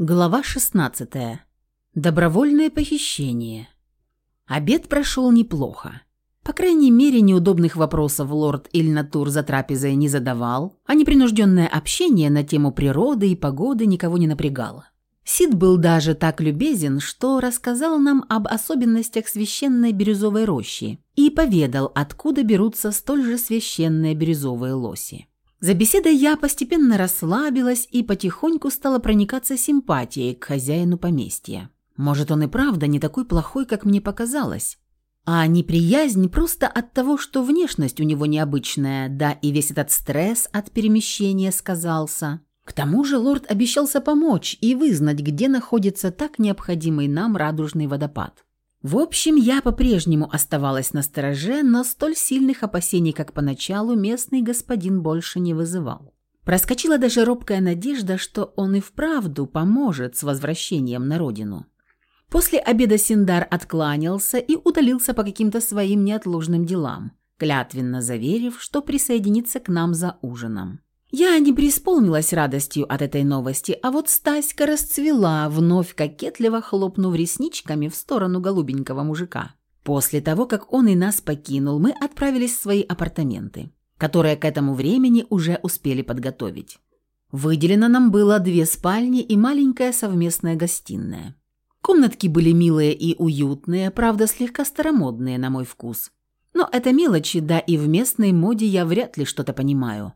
Глава 16. Добровольное похищение. Обед прошел неплохо. По крайней мере, неудобных вопросов лорд Ильнатур за трапезой не задавал, а непринужденное общение на тему природы и погоды никого не напрягало. Сид был даже так любезен, что рассказал нам об особенностях священной бирюзовой рощи и поведал, откуда берутся столь же священные бирюзовые лоси. За беседой я постепенно расслабилась и потихоньку стала проникаться симпатией к хозяину поместья. Может, он и правда не такой плохой, как мне показалось. А неприязнь просто от того, что внешность у него необычная, да и весь этот стресс от перемещения сказался. К тому же лорд обещался помочь и вызнать, где находится так необходимый нам радужный водопад. В общем, я по-прежнему оставалась на стороже, но столь сильных опасений, как поначалу, местный господин больше не вызывал. Проскочила даже робкая надежда, что он и вправду поможет с возвращением на родину. После обеда Синдар откланялся и удалился по каким-то своим неотложным делам, клятвенно заверив, что присоединится к нам за ужином. Я не преисполнилась радостью от этой новости, а вот Стаська расцвела, вновь кокетливо хлопнув ресничками в сторону голубенького мужика. После того, как он и нас покинул, мы отправились в свои апартаменты, которые к этому времени уже успели подготовить. Выделено нам было две спальни и маленькая совместная гостиная. Комнатки были милые и уютные, правда, слегка старомодные на мой вкус. Но это мелочи, да и в местной моде я вряд ли что-то понимаю.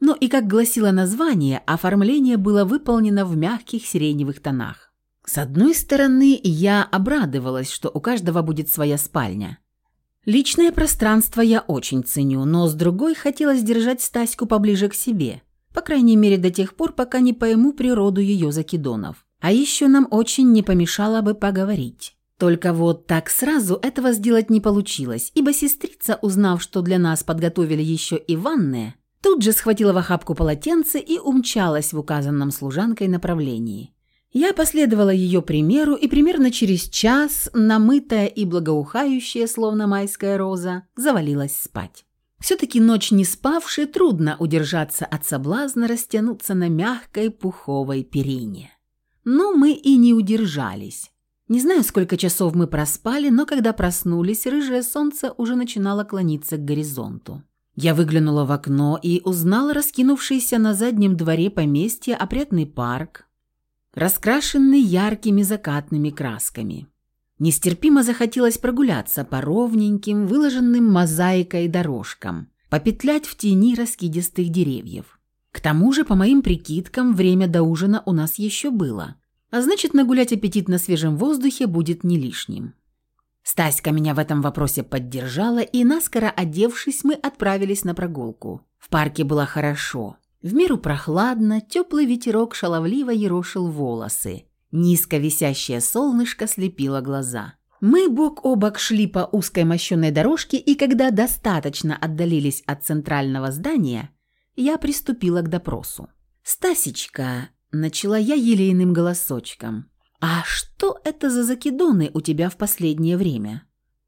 Но и как гласило название, оформление было выполнено в мягких сиреневых тонах. С одной стороны, я обрадовалась, что у каждого будет своя спальня. Личное пространство я очень ценю, но с другой хотелось держать Стаську поближе к себе, по крайней мере до тех пор, пока не пойму природу ее закидонов. А еще нам очень не помешало бы поговорить. Только вот так сразу этого сделать не получилось, ибо сестрица, узнав, что для нас подготовили еще и ванные, Тут же схватила в охапку полотенце и умчалась в указанном служанкой направлении. Я последовала ее примеру, и примерно через час, намытая и благоухающая, словно майская роза, завалилась спать. Все-таки ночь не спавшей трудно удержаться от соблазна растянуться на мягкой пуховой перине. Но мы и не удержались. Не знаю, сколько часов мы проспали, но когда проснулись, рыжее солнце уже начинало клониться к горизонту. Я выглянула в окно и узнала раскинувшийся на заднем дворе поместья опрятный парк, раскрашенный яркими закатными красками. Нестерпимо захотелось прогуляться по ровненьким, выложенным мозаикой дорожкам, попетлять в тени раскидистых деревьев. К тому же, по моим прикидкам, время до ужина у нас еще было, а значит, нагулять аппетит на свежем воздухе будет не лишним. Стаська меня в этом вопросе поддержала, и наскоро одевшись, мы отправились на прогулку. В парке было хорошо. В меру прохладно, теплый ветерок шаловливо ерошил волосы. Низко висящее солнышко слепило глаза. Мы бок о бок шли по узкой мощенной дорожке, и когда достаточно отдалились от центрального здания, я приступила к допросу. «Стасечка», — начала я елейным голосочком, «А что это за закидоны у тебя в последнее время?»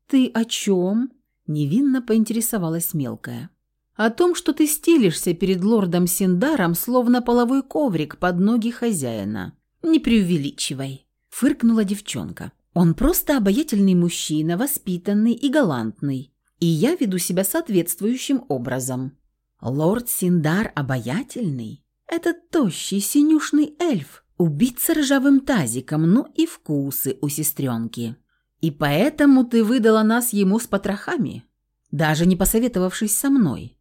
«Ты о чем?» – невинно поинтересовалась мелкая. «О том, что ты стелишься перед лордом Синдаром, словно половой коврик под ноги хозяина». «Не преувеличивай», – фыркнула девчонка. «Он просто обаятельный мужчина, воспитанный и галантный, и я веду себя соответствующим образом». «Лорд Синдар обаятельный? Этот тощий синюшный эльф, Убиться ржавым тазиком, ну и вкусы у сестренки. И поэтому ты выдала нас ему с потрохами, даже не посоветовавшись со мной.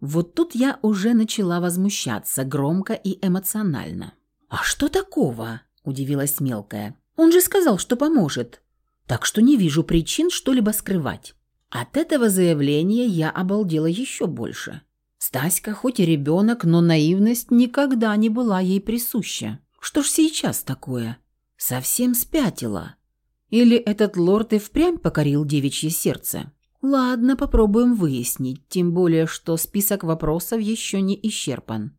Вот тут я уже начала возмущаться громко и эмоционально. «А что такого?» – удивилась мелкая. «Он же сказал, что поможет. Так что не вижу причин что-либо скрывать». От этого заявления я обалдела еще больше. Стаська хоть и ребенок, но наивность никогда не была ей присуща. Что ж сейчас такое? Совсем спятила. Или этот лорд и впрямь покорил девичье сердце? Ладно, попробуем выяснить, тем более, что список вопросов еще не исчерпан.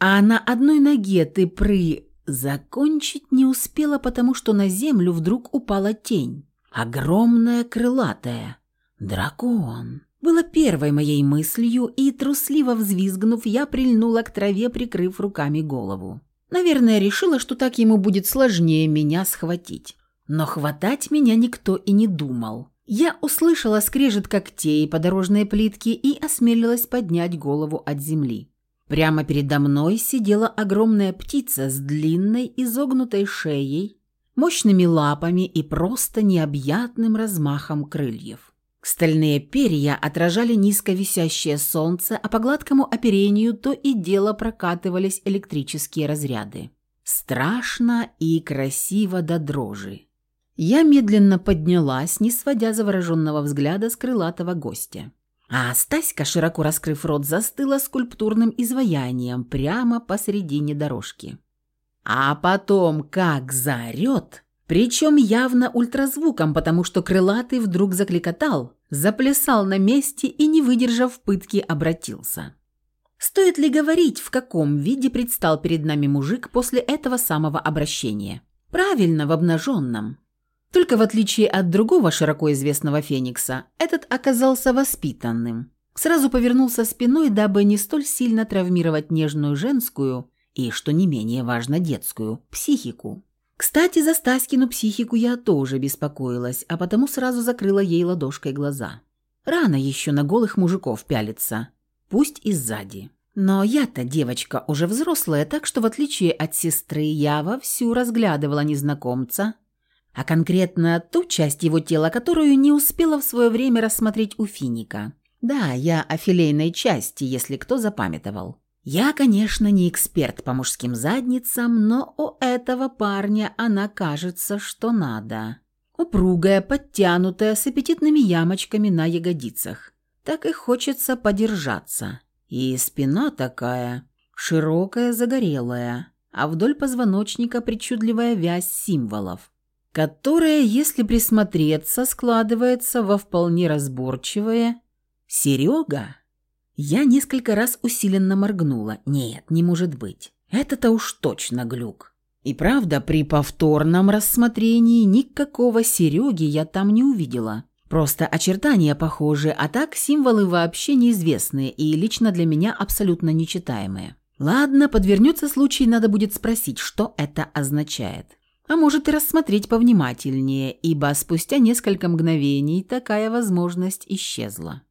А на одной ноге ты пры... Закончить не успела, потому что на землю вдруг упала тень. Огромная крылатая. Дракон. Было первой моей мыслью, и, трусливо взвизгнув, я прильнула к траве, прикрыв руками голову. Наверное, решила, что так ему будет сложнее меня схватить. Но хватать меня никто и не думал. Я услышала скрежет когтей по дорожной плитке и осмелилась поднять голову от земли. Прямо передо мной сидела огромная птица с длинной изогнутой шеей, мощными лапами и просто необъятным размахом крыльев. Стальные перья отражали низко висящее солнце, а по гладкому оперению то и дело прокатывались электрические разряды. Страшно и красиво до дрожи. Я медленно поднялась, не сводя завороженного взгляда с крылатого гостя. А Стаська, широко раскрыв рот, застыла скульптурным изваянием прямо посредине дорожки. А потом как заорет, причем явно ультразвуком, потому что крылатый вдруг закликотал, заплясал на месте и, не выдержав пытки, обратился. Стоит ли говорить, в каком виде предстал перед нами мужик после этого самого обращения? Правильно, в обнаженном. Только в отличие от другого широко известного Феникса, этот оказался воспитанным. Сразу повернулся спиной, дабы не столь сильно травмировать нежную женскую и, что не менее важно, детскую психику. Кстати, за Стаськину психику я тоже беспокоилась, а потому сразу закрыла ей ладошкой глаза. Рано еще на голых мужиков пялиться, пусть и сзади. Но я-то девочка уже взрослая, так что в отличие от сестры я вовсю разглядывала незнакомца – а конкретно ту часть его тела, которую не успела в свое время рассмотреть у финика. Да, я о филейной части, если кто запамятовал. Я, конечно, не эксперт по мужским задницам, но у этого парня она кажется, что надо. Упругая, подтянутая, с аппетитными ямочками на ягодицах. Так и хочется подержаться. И спина такая, широкая, загорелая, а вдоль позвоночника причудливая вязь символов которое, если присмотреться, складывается во вполне разборчивое «Серега?» Я несколько раз усиленно моргнула. Нет, не может быть. Это-то уж точно глюк. И правда, при повторном рассмотрении никакого Сереги я там не увидела. Просто очертания похожи, а так символы вообще неизвестные и лично для меня абсолютно нечитаемые. Ладно, подвернется случай, надо будет спросить, что это означает а может и рассмотреть повнимательнее, ибо спустя несколько мгновений такая возможность исчезла.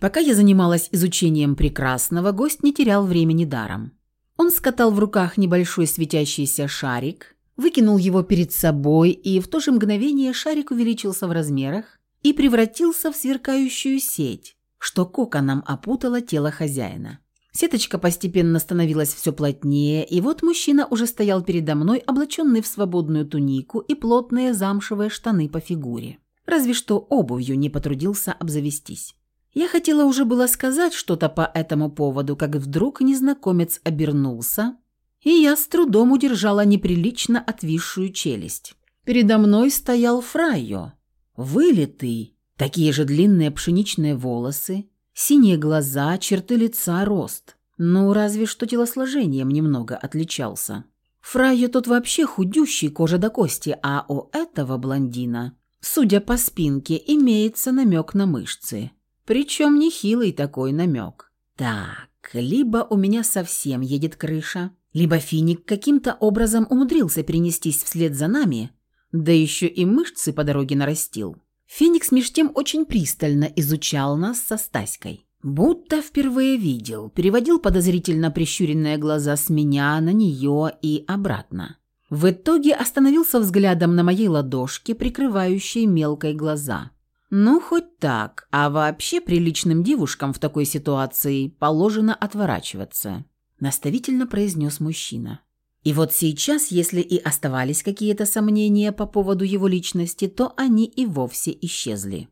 Пока я занималась изучением прекрасного, гость не терял времени даром. Он скатал в руках небольшой светящийся шарик, выкинул его перед собой, и в то же мгновение шарик увеличился в размерах и превратился в сверкающую сеть, что коконом опутало тело хозяина. Сеточка постепенно становилась все плотнее, и вот мужчина уже стоял передо мной, облаченный в свободную тунику и плотные замшевые штаны по фигуре. Разве что обувью не потрудился обзавестись. Я хотела уже было сказать что-то по этому поводу, как вдруг незнакомец обернулся, и я с трудом удержала неприлично отвисшую челюсть. Передо мной стоял Фрайо, вылитый, такие же длинные пшеничные волосы, Синие глаза, черты лица, рост. Ну, разве что телосложением немного отличался. Фрайо тот вообще худющий, кожа до кости, а у этого блондина, судя по спинке, имеется намек на мышцы. Причем нехилый такой намек. Так, либо у меня совсем едет крыша, либо финик каким-то образом умудрился перенестись вслед за нами, да еще и мышцы по дороге нарастил. Феникс меж тем очень пристально изучал нас со Стаськой. Будто впервые видел, переводил подозрительно прищуренные глаза с меня на нее и обратно. В итоге остановился взглядом на моей ладошке, прикрывающей мелкой глаза. Ну, хоть так, а вообще приличным девушкам в такой ситуации положено отворачиваться, наставительно произнес мужчина. И вот сейчас, если и оставались какие-то сомнения по поводу его личности, то они и вовсе исчезли.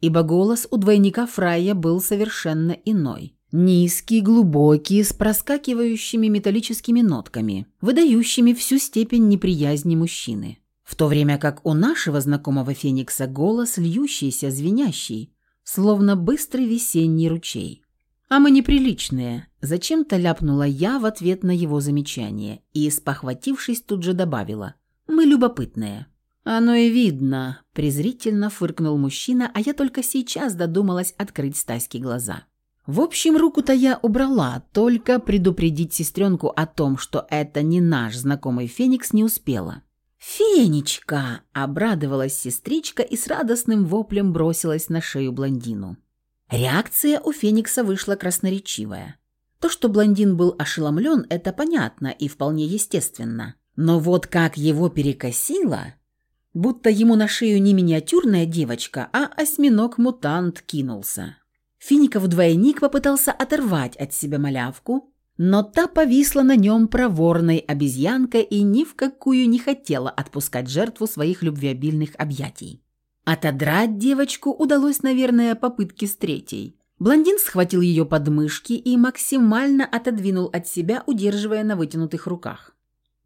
Ибо голос у двойника Фрая был совершенно иной. Низкий, глубокий, с проскакивающими металлическими нотками, выдающими всю степень неприязни мужчины. В то время как у нашего знакомого Феникса голос льющийся, звенящий, словно быстрый весенний ручей. «А мы неприличные», – зачем-то ляпнула я в ответ на его замечание и, спохватившись, тут же добавила. «Мы любопытные». «Оно и видно», – презрительно фыркнул мужчина, а я только сейчас додумалась открыть Стаське глаза. В общем, руку-то я убрала, только предупредить сестренку о том, что это не наш знакомый Феникс, не успела. «Фенечка!» – обрадовалась сестричка и с радостным воплем бросилась на шею блондину. Реакция у Феникса вышла красноречивая. То, что блондин был ошеломлен, это понятно и вполне естественно. Но вот как его перекосило, будто ему на шею не миниатюрная девочка, а осьминог-мутант кинулся. Фиников двойник попытался оторвать от себя малявку, но та повисла на нем проворной обезьянкой и ни в какую не хотела отпускать жертву своих любвеобильных объятий. Отодрать девочку удалось, наверное, попытки с третьей. Блондин схватил ее подмышки и максимально отодвинул от себя, удерживая на вытянутых руках.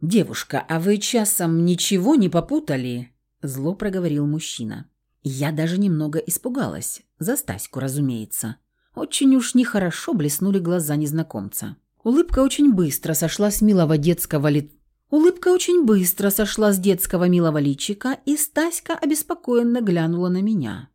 «Девушка, а вы часом ничего не попутали?» Зло проговорил мужчина. Я даже немного испугалась. За Стаську, разумеется. Очень уж нехорошо блеснули глаза незнакомца. Улыбка очень быстро сошла с милого детского лица. Улыбка очень быстро сошла с детского милого личика, и Стаська обеспокоенно глянула на меня.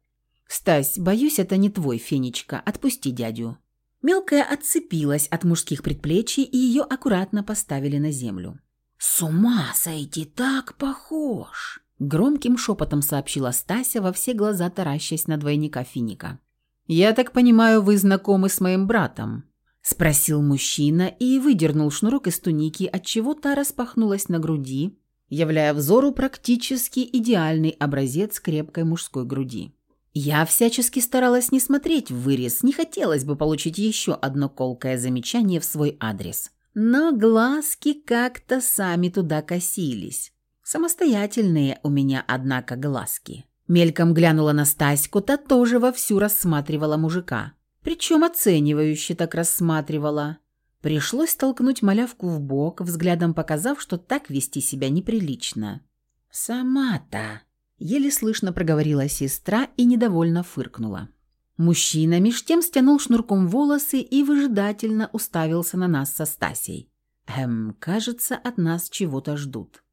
«Стась, боюсь, это не твой, Фенечка. Отпусти дядю». Мелкая отцепилась от мужских предплечий, и ее аккуратно поставили на землю. «С ума сойти, так похож!» Громким шепотом сообщила Стася во все глаза, таращась на двойника Финика. «Я так понимаю, вы знакомы с моим братом?» Спросил мужчина и выдернул шнурок из туники, отчего та распахнулась на груди, являя взору практически идеальный образец крепкой мужской груди. Я всячески старалась не смотреть в вырез, не хотелось бы получить еще одно колкое замечание в свой адрес. Но глазки как-то сами туда косились. Самостоятельные у меня, однако, глазки. Мельком глянула на Стаську, та тоже вовсю рассматривала мужика. Причем оценивающе так рассматривала. Пришлось толкнуть малявку в бок, взглядом показав, что так вести себя неприлично. «Сама-то!» — еле слышно проговорила сестра и недовольно фыркнула. Мужчина меж тем стянул шнурком волосы и выжидательно уставился на нас со Стасей. «Эм, кажется, от нас чего-то ждут».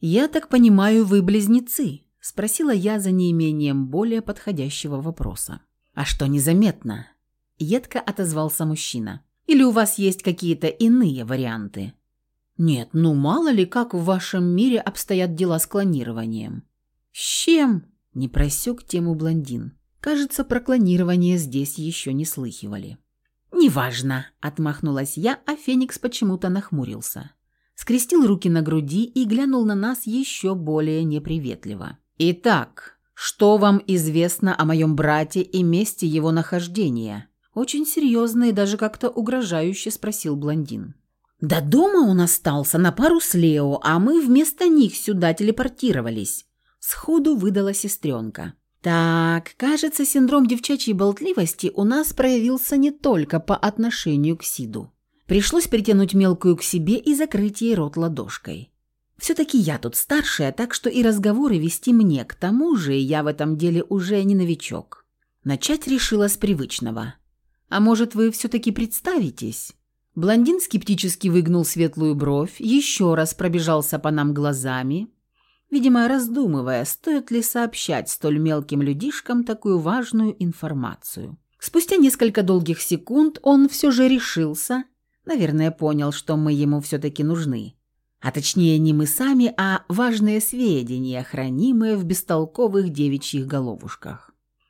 «Я так понимаю, вы близнецы?» — спросила я за неимением более подходящего вопроса. «А что незаметно?» Едко отозвался мужчина. «Или у вас есть какие-то иные варианты?» «Нет, ну мало ли, как в вашем мире обстоят дела с клонированием». «С чем?» – не просек тему блондин. Кажется, про клонирование здесь еще не слыхивали. «Неважно», – отмахнулась я, а Феникс почему-то нахмурился. Скрестил руки на груди и глянул на нас еще более неприветливо. «Итак, что вам известно о моем брате и месте его нахождения?» Очень серьезно и даже как-то угрожающе спросил блондин. «Да дома он остался на пару с Лео, а мы вместо них сюда телепортировались», – сходу выдала сестренка. «Так, кажется, синдром девчачьей болтливости у нас проявился не только по отношению к Сиду. Пришлось притянуть мелкую к себе и закрыть ей рот ладошкой. Все-таки я тут старшая, так что и разговоры вести мне. К тому же я в этом деле уже не новичок. Начать решила с привычного. А может, вы все-таки представитесь?» Блондин скептически выгнул светлую бровь, еще раз пробежался по нам глазами, видимо, раздумывая, стоит ли сообщать столь мелким людишкам такую важную информацию. Спустя несколько долгих секунд он все же решился, наверное, понял, что мы ему все-таки нужны. А точнее, не мы сами, а важные сведения, хранимые в бестолковых девичьих головушках.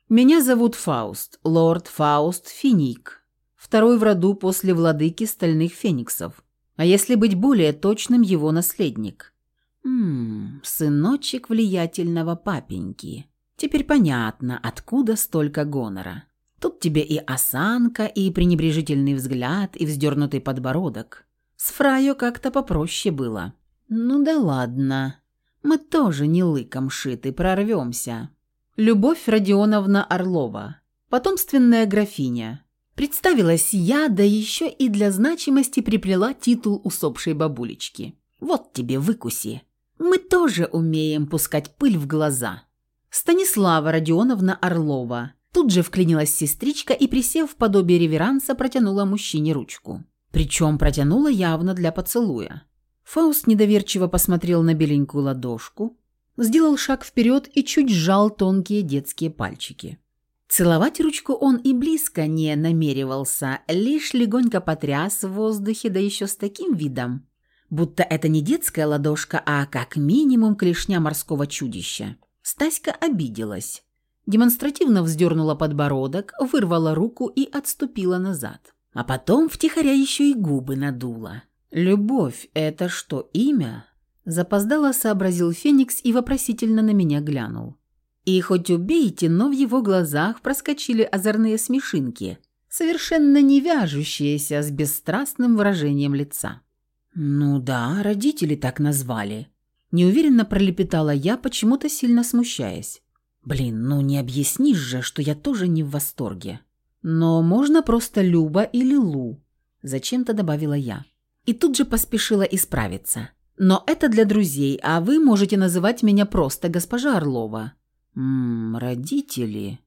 Меня зовут Фауст, лорд Фауст Финик, второй в роду после владыки стальных фениксов, а если быть более точным, его наследник. Ммм, сыночек влиятельного папеньки. Теперь понятно, откуда столько гонора. Тут тебе и осанка, и пренебрежительный взгляд, и вздернутый подбородок. С Фрайо как-то попроще было. Ну да ладно. Мы тоже не лыком шиты, прорвемся. Любовь Родионовна Орлова, потомственная графиня. Представилась я, да еще и для значимости приплела титул усопшей бабулечки. Вот тебе выкуси. Мы тоже умеем пускать пыль в глаза. Станислава Родионовна Орлова. Тут же вклинилась сестричка и, присев в подобие реверанса, протянула мужчине ручку. Причем протянула явно для поцелуя. Фауст недоверчиво посмотрел на беленькую ладошку, сделал шаг вперед и чуть сжал тонкие детские пальчики. Целовать ручку он и близко не намеревался, лишь легонько потряс в воздухе, да еще с таким видом, будто это не детская ладошка, а как минимум клешня морского чудища. Стаська обиделась. Демонстративно вздернула подбородок, вырвала руку и отступила назад. А потом втихаря еще и губы надула. «Любовь – это что, имя?» Запоздало сообразил Феникс и вопросительно на меня глянул. И хоть убейте, но в его глазах проскочили озорные смешинки, совершенно не вяжущиеся с бесстрастным выражением лица. «Ну да, родители так назвали», – неуверенно пролепетала я, почему-то сильно смущаясь. «Блин, ну не объяснишь же, что я тоже не в восторге». «Но можно просто Люба или Лу», – зачем-то добавила я. И тут же поспешила исправиться. «Но это для друзей, а вы можете называть меня просто госпожа Орлова». «Ммм, родители...»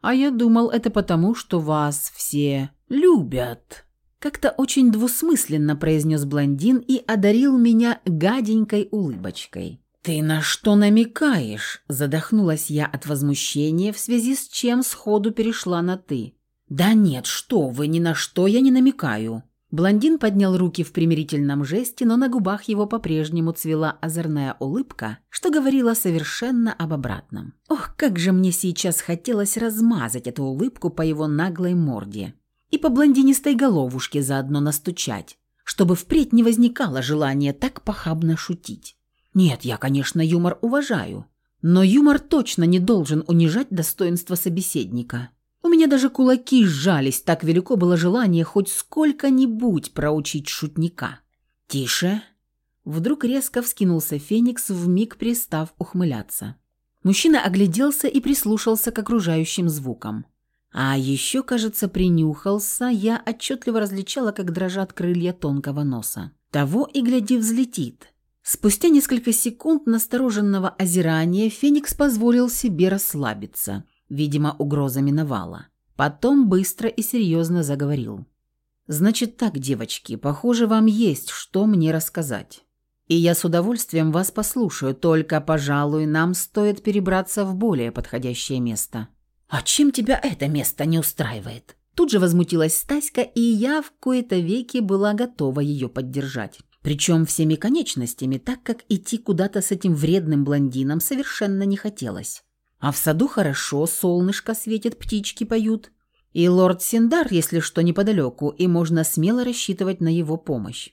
«А я думал, это потому, что вас все любят». Как-то очень двусмысленно произнес блондин и одарил меня гаденькой улыбочкой. «Ты на что намекаешь?» – задохнулась я от возмущения, в связи с чем сходу перешла на «ты». «Да нет, что вы, ни на что я не намекаю». Блондин поднял руки в примирительном жесте, но на губах его по-прежнему цвела озорная улыбка, что говорила совершенно об обратном. Ох, как же мне сейчас хотелось размазать эту улыбку по его наглой морде и по блондинистой головушке заодно настучать, чтобы впредь не возникало желания так похабно шутить. Нет, я, конечно, юмор уважаю, но юмор точно не должен унижать достоинство собеседника. Меня даже кулаки сжались, так велико было желание хоть сколько-нибудь проучить шутника. «Тише!» Вдруг резко вскинулся Феникс, вмиг пристав ухмыляться. Мужчина огляделся и прислушался к окружающим звукам. А еще, кажется, принюхался, я отчетливо различала, как дрожат крылья тонкого носа. Того и гляди взлетит. Спустя несколько секунд настороженного озирания Феникс позволил себе расслабиться – Видимо, угроза миновала. Потом быстро и серьезно заговорил. «Значит так, девочки, похоже, вам есть что мне рассказать. И я с удовольствием вас послушаю, только, пожалуй, нам стоит перебраться в более подходящее место». «А чем тебя это место не устраивает?» Тут же возмутилась Стаська, и я в кои-то веки была готова ее поддержать. Причем всеми конечностями, так как идти куда-то с этим вредным блондином совершенно не хотелось. А в саду хорошо, солнышко светит, птички поют. И лорд Синдар, если что, неподалеку, и можно смело рассчитывать на его помощь.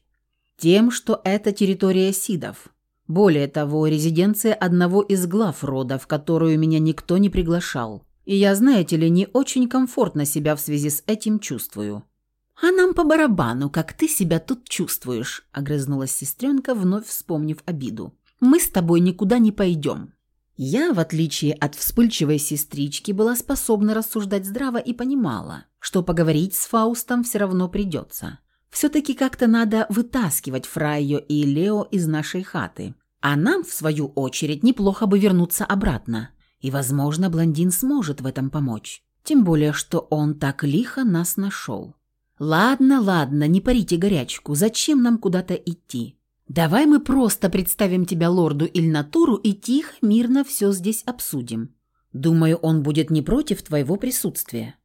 Тем, что это территория сидов. Более того, резиденция одного из глав рода, в которую меня никто не приглашал. И я, знаете ли, не очень комфортно себя в связи с этим чувствую. «А нам по барабану, как ты себя тут чувствуешь», – огрызнулась сестренка, вновь вспомнив обиду. «Мы с тобой никуда не пойдем. Я, в отличие от вспыльчивой сестрички, была способна рассуждать здраво и понимала, что поговорить с Фаустом все равно придется. Все-таки как-то надо вытаскивать Фрайо и Лео из нашей хаты. А нам, в свою очередь, неплохо бы вернуться обратно. И, возможно, блондин сможет в этом помочь. Тем более, что он так лихо нас нашел. Ладно, ладно, не парите горячку. Зачем нам куда-то идти? Давай мы просто представим тебя лорду Ильнатуру и тихо, мирно все здесь обсудим. Думаю, он будет не против твоего присутствия.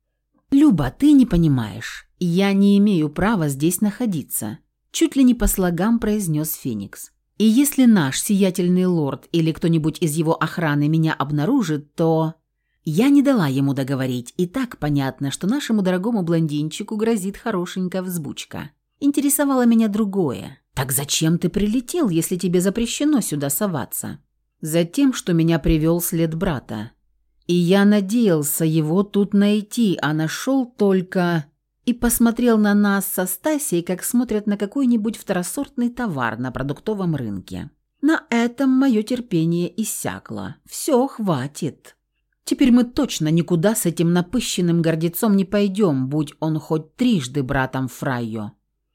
Люба, ты не понимаешь. Я не имею права здесь находиться. Чуть ли не по слогам произнес Феникс. И если наш сиятельный лорд или кто-нибудь из его охраны меня обнаружит, то... Я не дала ему договорить, и так понятно, что нашему дорогому блондинчику грозит хорошенькая взбучка. Интересовало меня другое. «Так зачем ты прилетел, если тебе запрещено сюда соваться?» «Затем, что меня привел след брата. И я надеялся его тут найти, а нашел только...» И посмотрел на нас со Стасией, как смотрят на какой-нибудь второсортный товар на продуктовом рынке. На этом мое терпение иссякло. Все, хватит. Теперь мы точно никуда с этим напыщенным гордецом не пойдем, будь он хоть трижды братом Фрайо.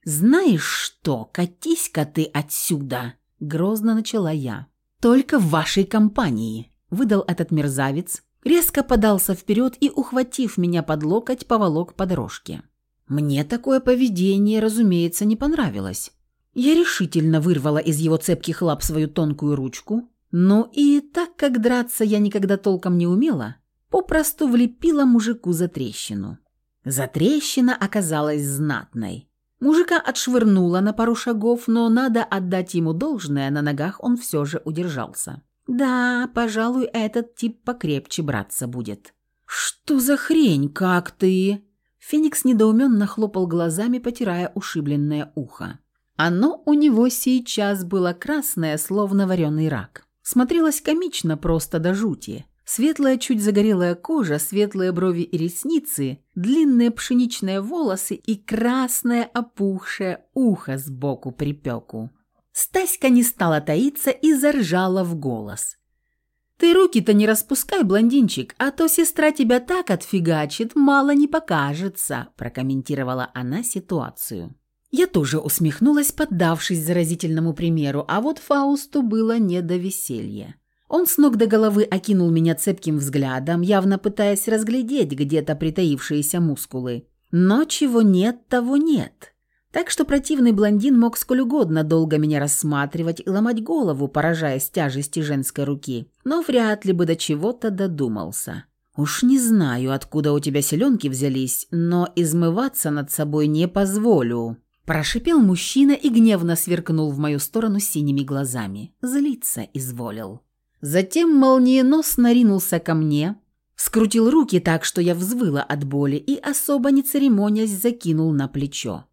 «Знаешь что, катись-ка ты отсюда!» – грозно начала я. «Только в вашей компании!» – выдал этот мерзавец, резко подался вперед и, ухватив меня под локоть, поволок по дорожке. Мне такое поведение, разумеется, не понравилось. Я решительно вырвала из его цепких лап свою тонкую ручку, но и так как драться я никогда толком не умела, попросту влепила мужику за трещину. Затрещина оказалась знатной. Мужика отшвырнула на пару шагов, но надо отдать ему должное, на ногах он все же удержался. Да, пожалуй, этот тип покрепче браться будет. «Что за хрень, как ты?» Феникс недоуменно хлопал глазами, потирая ушибленное ухо. Оно у него сейчас было красное, словно вареный рак. Смотрелось комично просто до жути. Светлая, чуть загорелая кожа, светлые брови и ресницы, длинные пшеничные волосы и красное опухшее ухо сбоку припеку. Стаська не стала таиться и заржала в голос. «Ты руки-то не распускай, блондинчик, а то сестра тебя так отфигачит, мало не покажется», прокомментировала она ситуацию. Я тоже усмехнулась, поддавшись заразительному примеру, а вот Фаусту было не до веселья. Он с ног до головы окинул меня цепким взглядом, явно пытаясь разглядеть где-то притаившиеся мускулы. Но чего нет, того нет. Так что противный блондин мог сколь угодно долго меня рассматривать и ломать голову, поражаясь тяжести женской руки, но вряд ли бы до чего-то додумался. «Уж не знаю, откуда у тебя селенки взялись, но измываться над собой не позволю», Прошипел мужчина и гневно сверкнул в мою сторону синими глазами. Злиться изволил. Затем молниеносно ринулся ко мне, скрутил руки так, что я взвыла от боли и, особо не церемонясь, закинул на плечо.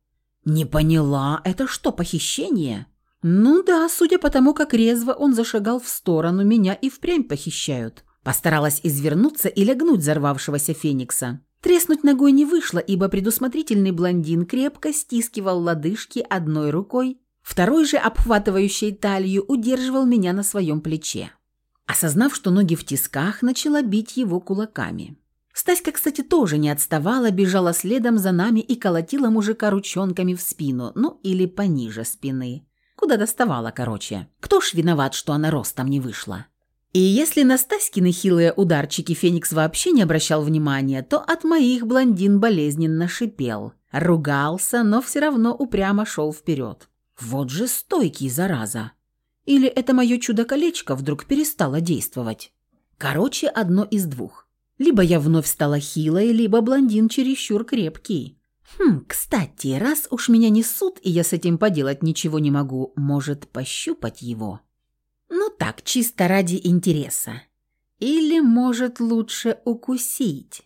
«Не поняла, это что, похищение?» «Ну да, судя по тому, как резво он зашагал в сторону, меня и впрямь похищают». Постаралась извернуться и лягнуть взорвавшегося феникса. Треснуть ногой не вышло, ибо предусмотрительный блондин крепко стискивал лодыжки одной рукой, второй же, обхватывающей талию, удерживал меня на своем плече. Осознав, что ноги в тисках, начала бить его кулаками. Стаська, кстати, тоже не отставала, бежала следом за нами и колотила мужика ручонками в спину, ну или пониже спины. Куда доставала, короче. Кто ж виноват, что она ростом не вышла? И если на Стаськины хилые ударчики Феникс вообще не обращал внимания, то от моих блондин болезненно шипел. Ругался, но все равно упрямо шел вперед. Вот же стойкий, зараза. Или это мое чудо-колечко вдруг перестало действовать? Короче, одно из двух. Либо я вновь стала хилой, либо блондин чересчур крепкий. Хм, кстати, раз уж меня несут, и я с этим поделать ничего не могу, может, пощупать его? Ну так, чисто ради интереса. Или, может, лучше укусить?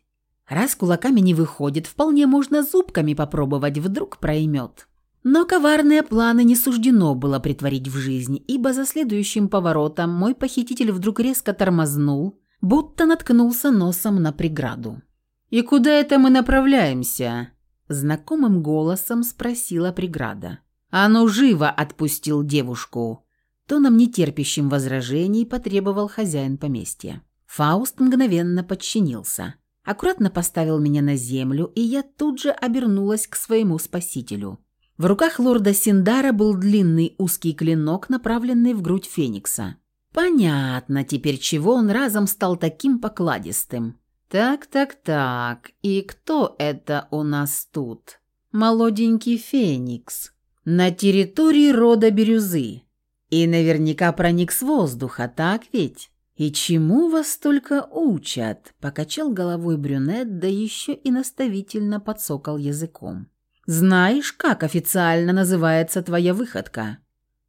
Раз кулаками не выходит, вполне можно зубками попробовать, вдруг проймет. Но коварные планы не суждено было притворить в жизнь, ибо за следующим поворотом мой похититель вдруг резко тормознул, будто наткнулся носом на преграду. «И куда это мы направляемся?» Знакомым голосом спросила преграда. «А ну живо!» – отпустил девушку. Тоном нетерпящим возражений потребовал хозяин поместья. Фауст мгновенно подчинился. Аккуратно поставил меня на землю, и я тут же обернулась к своему спасителю – в руках лорда Синдара был длинный узкий клинок, направленный в грудь Феникса. Понятно теперь, чего он разом стал таким покладистым. Так, так, так. И кто это у нас тут? Молоденький Феникс. На территории рода Бирюзы. И наверняка проник с воздуха, так ведь? И чему вас только учат? Покачал головой брюнет, да еще и наставительно подсокал языком. Знаешь, как официально называется твоя выходка?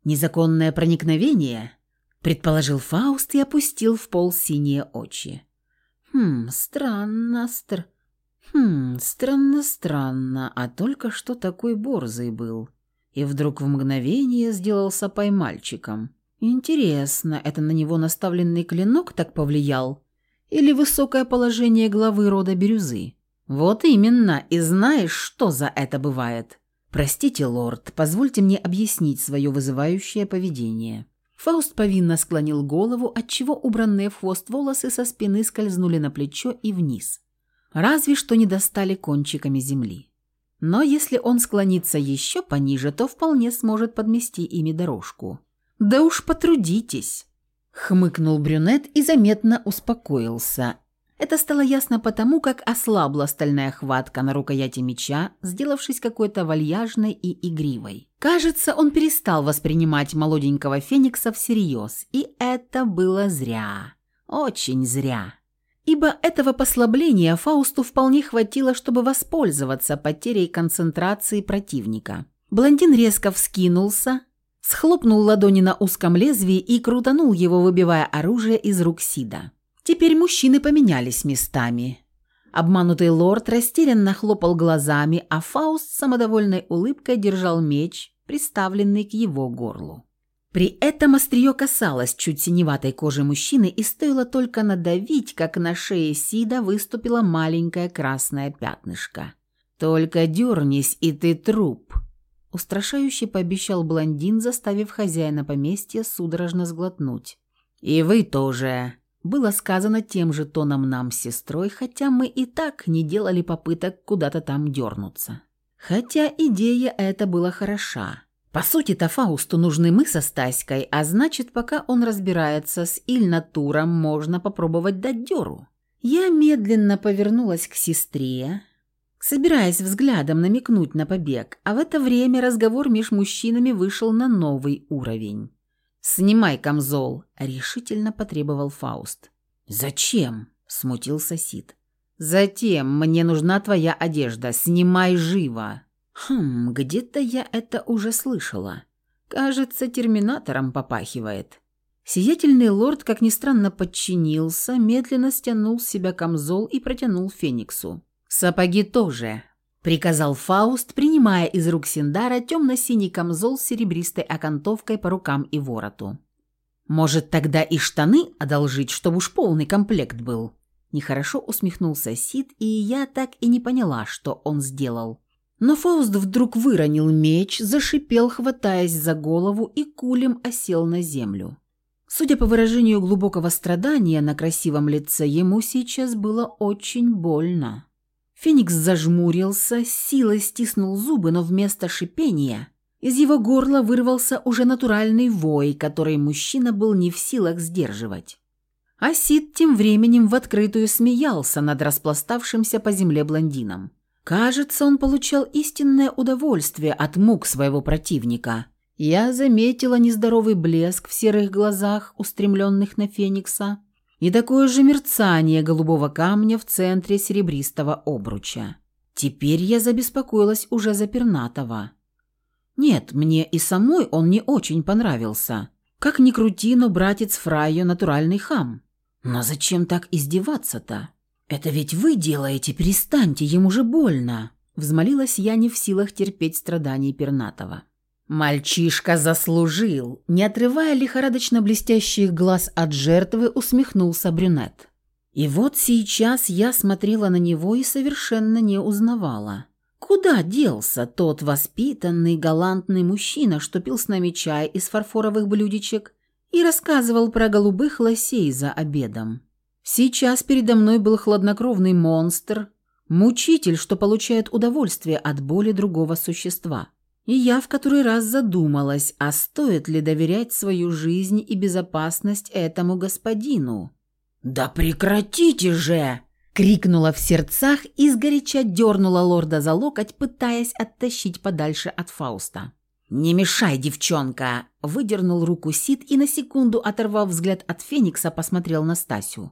Незаконное проникновение? Предположил Фауст и опустил в пол синие очи. Хм, странно, стр... Хм, странно, странно, а только что такой борзый был. И вдруг в мгновение сделался поймальчиком. Интересно, это на него наставленный клинок так повлиял? Или высокое положение главы рода Бирюзы? «Вот именно, и знаешь, что за это бывает?» «Простите, лорд, позвольте мне объяснить свое вызывающее поведение». Фауст повинно склонил голову, отчего убранные в хвост волосы со спины скользнули на плечо и вниз. Разве что не достали кончиками земли. Но если он склонится еще пониже, то вполне сможет подмести ими дорожку. «Да уж потрудитесь!» Хмыкнул брюнет и заметно успокоился, это стало ясно потому, как ослабла стальная хватка на рукояти меча, сделавшись какой-то вальяжной и игривой. Кажется, он перестал воспринимать молоденького феникса всерьез, и это было зря. Очень зря. ибо этого послабления Фаусту вполне хватило, чтобы воспользоваться потерей концентрации противника. Блондин резко вскинулся, схлопнул ладони на узком лезвии и крутанул его, выбивая оружие из рук Сида. Теперь мужчины поменялись местами. Обманутый лорд растерянно хлопал глазами, а Фауст с самодовольной улыбкой держал меч, приставленный к его горлу. При этом острие касалось чуть синеватой кожи мужчины, и стоило только надавить, как на шее Сида выступило маленькое красное пятнышко. «Только дернись, и ты труп!» Устрашающе пообещал блондин, заставив хозяина поместья судорожно сглотнуть. «И вы тоже!» Было сказано тем же тоном нам с сестрой, хотя мы и так не делали попыток куда-то там дернуться. Хотя идея эта была хороша. По сути-то Фаусту нужны мы со Стаськой, а значит, пока он разбирается с Ильнатуром, можно попробовать дать дёру. Я медленно повернулась к сестре, собираясь взглядом намекнуть на побег, а в это время разговор между мужчинами вышел на новый уровень. «Снимай камзол», — решительно потребовал Фауст. «Зачем?» — смутился Сид. «Затем мне нужна твоя одежда. Снимай живо!» «Хм, где-то я это уже слышала. Кажется, терминатором попахивает». Сиятельный лорд, как ни странно, подчинился, медленно стянул с себя камзол и протянул Фениксу. «Сапоги тоже», — приказал Фауст, принимая из рук Синдара темно-синий камзол с серебристой окантовкой по рукам и вороту. «Может, тогда и штаны одолжить, чтобы уж полный комплект был?» Нехорошо усмехнулся Сид, и я так и не поняла, что он сделал. Но Фауст вдруг выронил меч, зашипел, хватаясь за голову, и кулем осел на землю. Судя по выражению глубокого страдания на красивом лице, ему сейчас было очень больно. Феникс зажмурился, силой стиснул зубы, но вместо шипения из его горла вырвался уже натуральный вой, который мужчина был не в силах сдерживать. А Сид тем временем в открытую смеялся над распластавшимся по земле блондином. Кажется, он получал истинное удовольствие от мук своего противника. Я заметила нездоровый блеск в серых глазах, устремленных на Феникса, и такое же мерцание голубого камня в центре серебристого обруча. Теперь я забеспокоилась уже за Пернатова. Нет, мне и самой он не очень понравился. Как ни крути, но братец Фрайо натуральный хам. Но зачем так издеваться-то? Это ведь вы делаете, перестаньте, ему же больно. Взмолилась я не в силах терпеть страданий Пернатова. «Мальчишка заслужил!» Не отрывая лихорадочно блестящих глаз от жертвы, усмехнулся брюнет. И вот сейчас я смотрела на него и совершенно не узнавала. Куда делся тот воспитанный, галантный мужчина, что пил с нами чай из фарфоровых блюдечек и рассказывал про голубых лосей за обедом? Сейчас передо мной был хладнокровный монстр, мучитель, что получает удовольствие от боли другого существа. И я в который раз задумалась, а стоит ли доверять свою жизнь и безопасность этому господину. «Да прекратите же!» — крикнула в сердцах и сгоряча дернула лорда за локоть, пытаясь оттащить подальше от Фауста. «Не мешай, девчонка!» — выдернул руку Сид и на секунду, оторвав взгляд от Феникса, посмотрел на Стасю.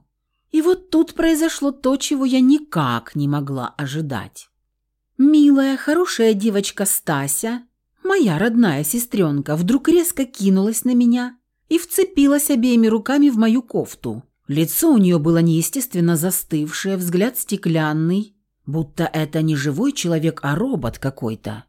И вот тут произошло то, чего я никак не могла ожидать. Милая, хорошая девочка Стася, моя родная сестренка, вдруг резко кинулась на меня и вцепилась обеими руками в мою кофту. Лицо у нее было неестественно застывшее, взгляд стеклянный, будто это не живой человек, а робот какой-то.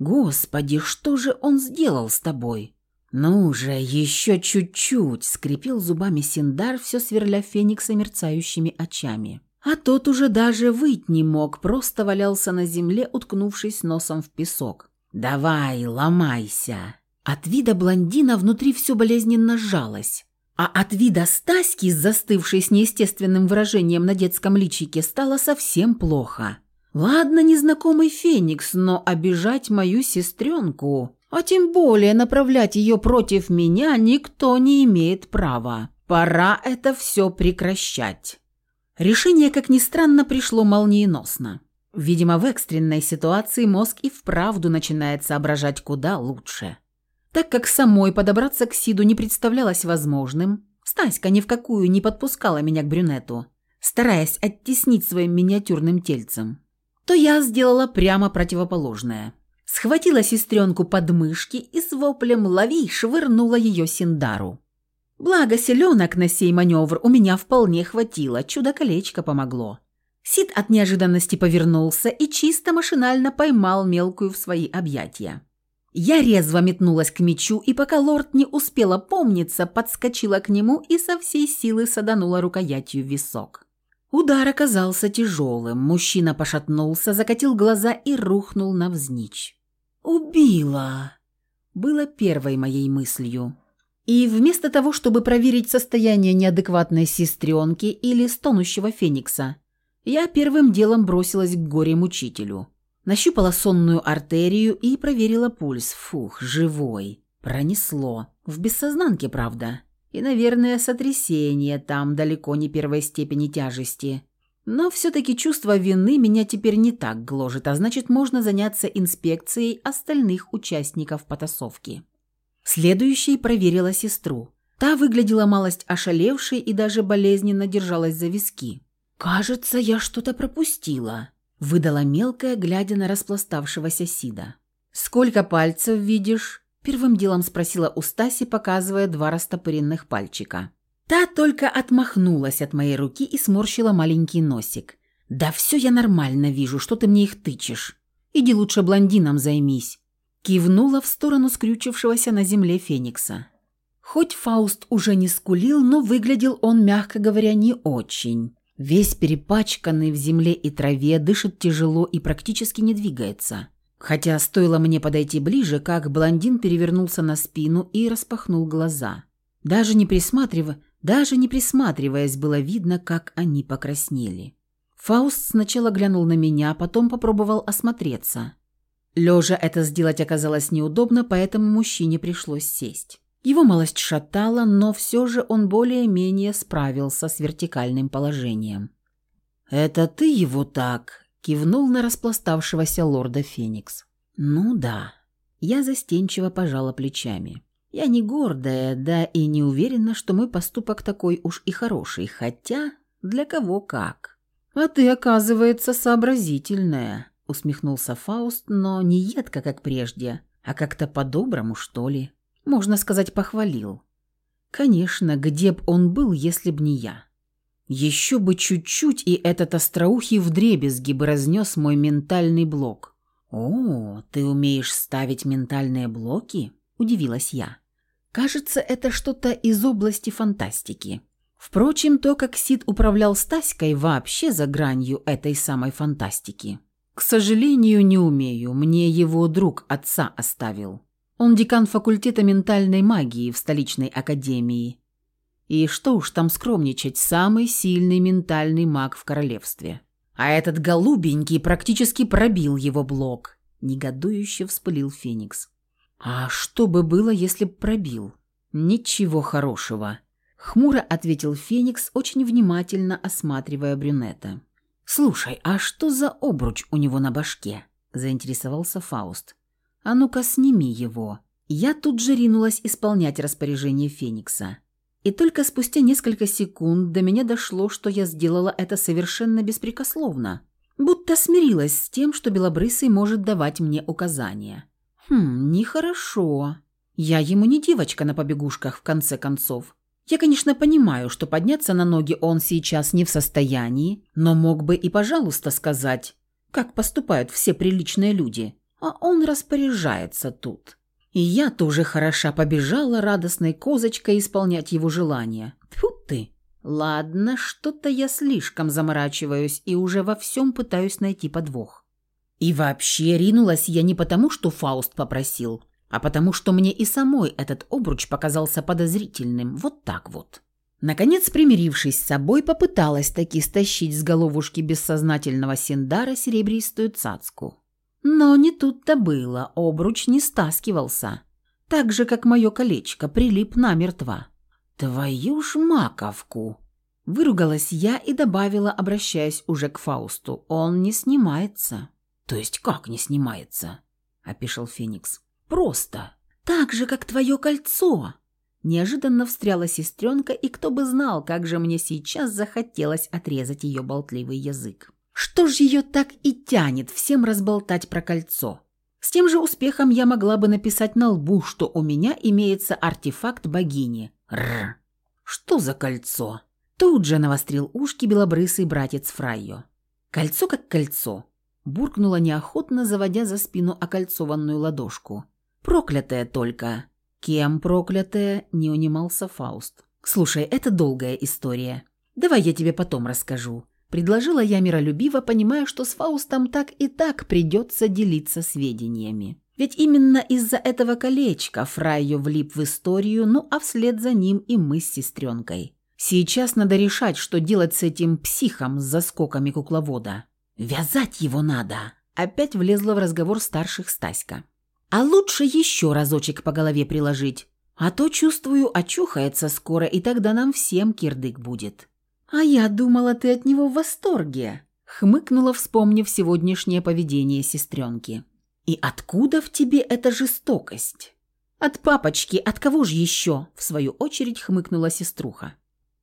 «Господи, что же он сделал с тобой?» «Ну же, еще чуть-чуть!» — скрипел зубами Синдар, все сверля Феникса мерцающими очами. А тот уже даже выть не мог, просто валялся на земле, уткнувшись носом в песок. «Давай, ломайся!» От вида блондина внутри все болезненно сжалось. А от вида Стаськи, застывшей с неестественным выражением на детском личике, стало совсем плохо. Ладно, незнакомый Феникс, но обижать мою сестренку, а тем более направлять ее против меня, никто не имеет права. Пора это все прекращать. Решение, как ни странно, пришло молниеносно. Видимо, в экстренной ситуации мозг и вправду начинает соображать куда лучше. Так как самой подобраться к Сиду не представлялось возможным, Стаська ни в какую не подпускала меня к брюнету. стараясь оттеснить своим миниатюрным тельцем, то я сделала прямо противоположное. Схватила сестренку под мышки и с воплем «Лови!» швырнула ее Синдару. Благо селенок на сей маневр у меня вполне хватило, чудо-колечко помогло. Сид от неожиданности повернулся и чисто машинально поймал мелкую в свои объятия. Я резво метнулась к мечу, и пока лорд не успела помниться, подскочила к нему и со всей силы саданула рукоятью в висок. Удар оказался тяжелым, мужчина пошатнулся, закатил глаза и рухнул навзничь. «Убила!» было первой моей мыслью. И вместо того, чтобы проверить состояние неадекватной сестренки или стонущего феникса, я первым делом бросилась к горе-мучителю. Нащупала сонную артерию и проверила пульс. Фух, живой. Пронесло. В бессознанке, правда. И, наверное, сотрясение там далеко не первой степени тяжести. Но все-таки чувство вины меня теперь не так гложет, а значит, можно заняться инспекцией остальных участников потасовки. Следующей проверила сестру. Та выглядела малость ошалевшей и даже болезненно держалась за виски. «Кажется, я что-то пропустила», – выдала мелкая, глядя на распластавшегося Сида. «Сколько пальцев видишь?» – первым делом спросила у Стаси, показывая два растопыренных пальчика. Та только отмахнулась от моей руки и сморщила маленький носик. «Да все я нормально вижу, что ты мне их тычешь. Иди лучше блондином займись кивнула в сторону скрючившегося на земле Феникса. Хоть Фауст уже не скулил, но выглядел он, мягко говоря, не очень. Весь перепачканный в земле и траве, дышит тяжело и практически не двигается. Хотя стоило мне подойти ближе, как блондин перевернулся на спину и распахнул глаза. Даже не присматривая, даже не присматриваясь, было видно, как они покраснели. Фауст сначала глянул на меня, потом попробовал осмотреться. Лежа это сделать оказалось неудобно, поэтому мужчине пришлось сесть. Его малость шатала, но все же он более-менее справился с вертикальным положением. «Это ты его так?» – кивнул на распластавшегося лорда Феникс. «Ну да». Я застенчиво пожала плечами. Я не гордая, да и не уверена, что мой поступок такой уж и хороший, хотя для кого как. А ты, оказывается, сообразительная усмехнулся Фауст, но не едко, как прежде, а как-то по-доброму, что ли. Можно сказать, похвалил. Конечно, где б он был, если б не я. Еще бы чуть-чуть, и этот остроухий вдребезги бы разнес мой ментальный блок. «О, ты умеешь ставить ментальные блоки?» – удивилась я. «Кажется, это что-то из области фантастики». Впрочем, то, как Сид управлял Стаськой, вообще за гранью этой самой фантастики. «К сожалению, не умею. Мне его друг отца оставил. Он декан факультета ментальной магии в столичной академии. И что уж там скромничать, самый сильный ментальный маг в королевстве. А этот голубенький практически пробил его блок», – негодующе вспылил Феникс. «А что бы было, если б пробил?» «Ничего хорошего», – хмуро ответил Феникс, очень внимательно осматривая брюнета. «Слушай, а что за обруч у него на башке?» – заинтересовался Фауст. «А ну-ка, сними его». Я тут же ринулась исполнять распоряжение Феникса. И только спустя несколько секунд до меня дошло, что я сделала это совершенно беспрекословно. Будто смирилась с тем, что Белобрысый может давать мне указания. Хм, нехорошо. Я ему не девочка на побегушках, в конце концов. Я, конечно, понимаю, что подняться на ноги он сейчас не в состоянии, но мог бы и пожалуйста сказать, как поступают все приличные люди. А он распоряжается тут. И я тоже хороша побежала радостной козочкой исполнять его желания. Тьфу ты! Ладно, что-то я слишком заморачиваюсь и уже во всем пытаюсь найти подвох. И вообще ринулась я не потому, что Фауст попросил, а потому что мне и самой этот обруч показался подозрительным. Вот так вот. Наконец, примирившись с собой, попыталась таки стащить с головушки бессознательного Синдара серебристую цацку. Но не тут-то было, обруч не стаскивался. Так же, как мое колечко, прилип намертво. «Твою ж маковку!» Выругалась я и добавила, обращаясь уже к Фаусту. «Он не снимается». «То есть как не снимается?» – опишел Феникс. Просто. Так же, как твое кольцо. Неожиданно встряла сестренка, и кто бы знал, как же мне сейчас захотелось отрезать ее болтливый язык. Что ж ее так и тянет всем разболтать про кольцо? С тем же успехом я могла бы написать на лбу, что у меня имеется артефакт богини. Рр. Что за кольцо? Тут же навострил ушки белобрысый братец Фрайо. Кольцо как кольцо. Буркнула неохотно, заводя за спину окольцованную ладошку. Проклятое только. «Кем проклятая?» – не унимался Фауст. «Слушай, это долгая история. Давай я тебе потом расскажу». Предложила я миролюбиво, понимая, что с Фаустом так и так придется делиться сведениями. Ведь именно из-за этого колечка Фрайо влип в историю, ну а вслед за ним и мы с сестренкой. Сейчас надо решать, что делать с этим психом с заскоками кукловода. «Вязать его надо!» Опять влезла в разговор старших Стаська. А лучше еще разочек по голове приложить. А то, чувствую, очухается скоро, и тогда нам всем кирдык будет». «А я думала, ты от него в восторге», — хмыкнула, вспомнив сегодняшнее поведение сестренки. «И откуда в тебе эта жестокость?» «От папочки, от кого же еще?» — в свою очередь хмыкнула сеструха.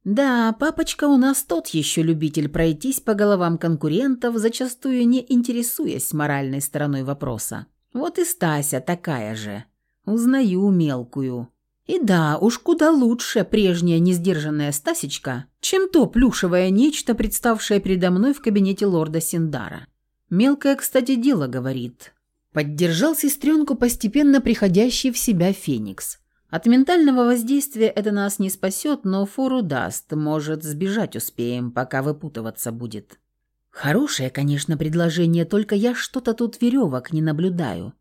«Да, папочка у нас тот еще любитель пройтись по головам конкурентов, зачастую не интересуясь моральной стороной вопроса. Вот и Стася такая же. Узнаю мелкую. И да, уж куда лучше прежняя несдержанная Стасечка, чем то плюшевое нечто, представшее передо мной в кабинете лорда Синдара. Мелкое, кстати, дело говорит. Поддержал сестренку постепенно приходящий в себя Феникс. От ментального воздействия это нас не спасет, но фору даст, может, сбежать успеем, пока выпутываться будет. Хорошее, конечно, предложение, только я что-то тут веревок не наблюдаю.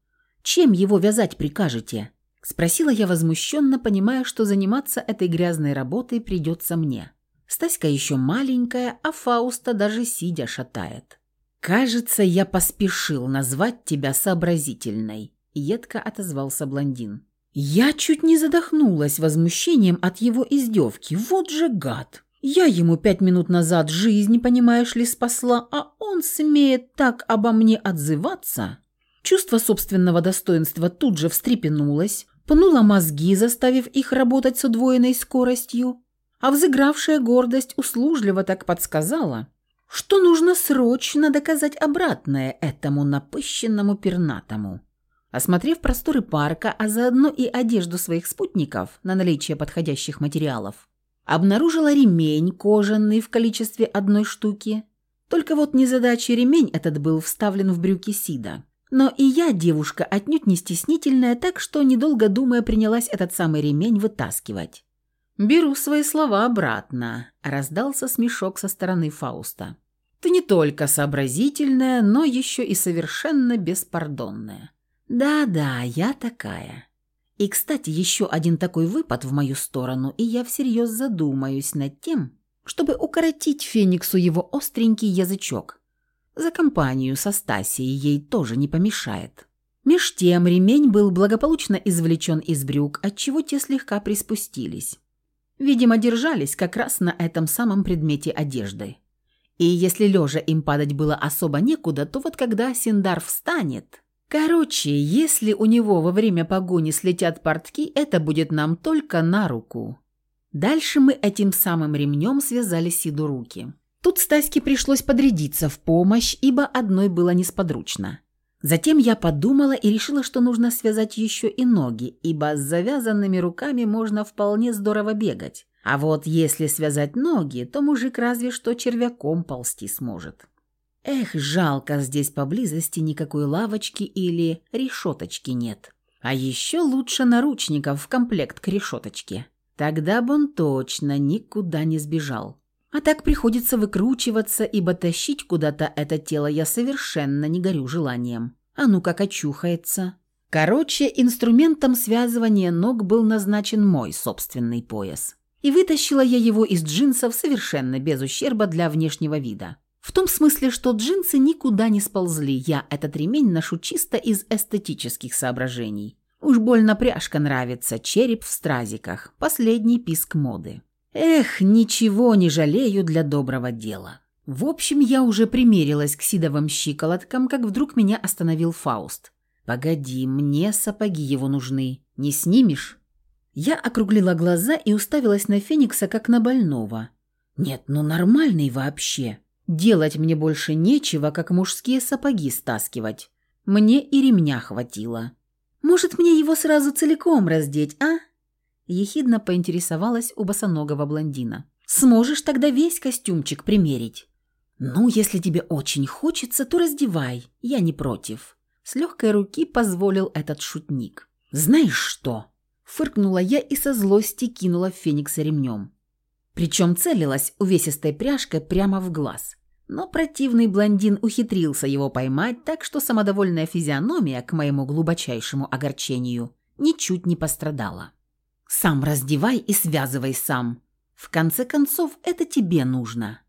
Чем его вязать прикажете? Спросила я возмущенно, понимая, что заниматься этой грязной работой придется мне. Стаська еще маленькая, а Фауста даже сидя шатает. «Кажется, я поспешил назвать тебя сообразительной», — едко отозвался блондин. Я чуть не задохнулась возмущением от его издевки. Вот же гад! Я ему пять минут назад жизнь, понимаешь ли, спасла, а он смеет так обо мне отзываться. Чувство собственного достоинства тут же встрепенулось, пнуло мозги, заставив их работать с удвоенной скоростью, а взыгравшая гордость услужливо так подсказала, что нужно срочно доказать обратное этому напыщенному пернатому. Осмотрев просторы парка, а заодно и одежду своих спутников на наличие подходящих материалов, Обнаружила ремень кожаный в количестве одной штуки. Только вот незадача ремень этот был вставлен в брюки Сида. Но и я девушка отнюдь не стеснительная, так что, недолго думая, принялась этот самый ремень вытаскивать. «Беру свои слова обратно», – раздался смешок со стороны Фауста. «Ты не только сообразительная, но еще и совершенно беспардонная». «Да-да, я такая». И, кстати, еще один такой выпад в мою сторону, и я всерьез задумаюсь над тем, чтобы укоротить Фениксу его остренький язычок. За компанию со Стасией ей тоже не помешает. Меж тем ремень был благополучно извлечен из брюк, отчего те слегка приспустились. Видимо, держались как раз на этом самом предмете одежды. И если лежа им падать было особо некуда, то вот когда Синдар встанет, Короче, если у него во время погони слетят портки, это будет нам только на руку. Дальше мы этим самым ремнем связали Сиду руки. Тут Стаське пришлось подрядиться в помощь, ибо одной было несподручно. Затем я подумала и решила, что нужно связать еще и ноги, ибо с завязанными руками можно вполне здорово бегать. А вот если связать ноги, то мужик разве что червяком ползти сможет. Эх, жалко, здесь поблизости никакой лавочки или решеточки нет. А еще лучше наручников в комплект к решеточке. Тогда бы он точно никуда не сбежал. А так приходится выкручиваться, ибо тащить куда-то это тело я совершенно не горю желанием. А ну как очухается. Короче, инструментом связывания ног был назначен мой собственный пояс. И вытащила я его из джинсов совершенно без ущерба для внешнего вида. В том смысле, что джинсы никуда не сползли, я этот ремень ношу чисто из эстетических соображений. Уж больно пряжка нравится, череп в стразиках, последний писк моды. Эх, ничего не жалею для доброго дела. В общем, я уже примерилась к сидовым щиколоткам, как вдруг меня остановил Фауст. «Погоди, мне сапоги его нужны. Не снимешь?» Я округлила глаза и уставилась на Феникса, как на больного. Нет, ну нормальный вообще. Делать мне больше нечего, как мужские сапоги стаскивать. Мне и ремня хватило. Может, мне его сразу целиком раздеть, а? Ехидно поинтересовалась у босоногого блондина. Сможешь тогда весь костюмчик примерить? Ну, если тебе очень хочется, то раздевай, я не против. С легкой руки позволил этот шутник. Знаешь что? Фыркнула я и со злости кинула Феникса ремнем. Причем целилась увесистой пряжкой прямо в глаз. Но противный блондин ухитрился его поймать, так что самодовольная физиономия, к моему глубочайшему огорчению, ничуть не пострадала. «Сам раздевай и связывай сам. В конце концов, это тебе нужно».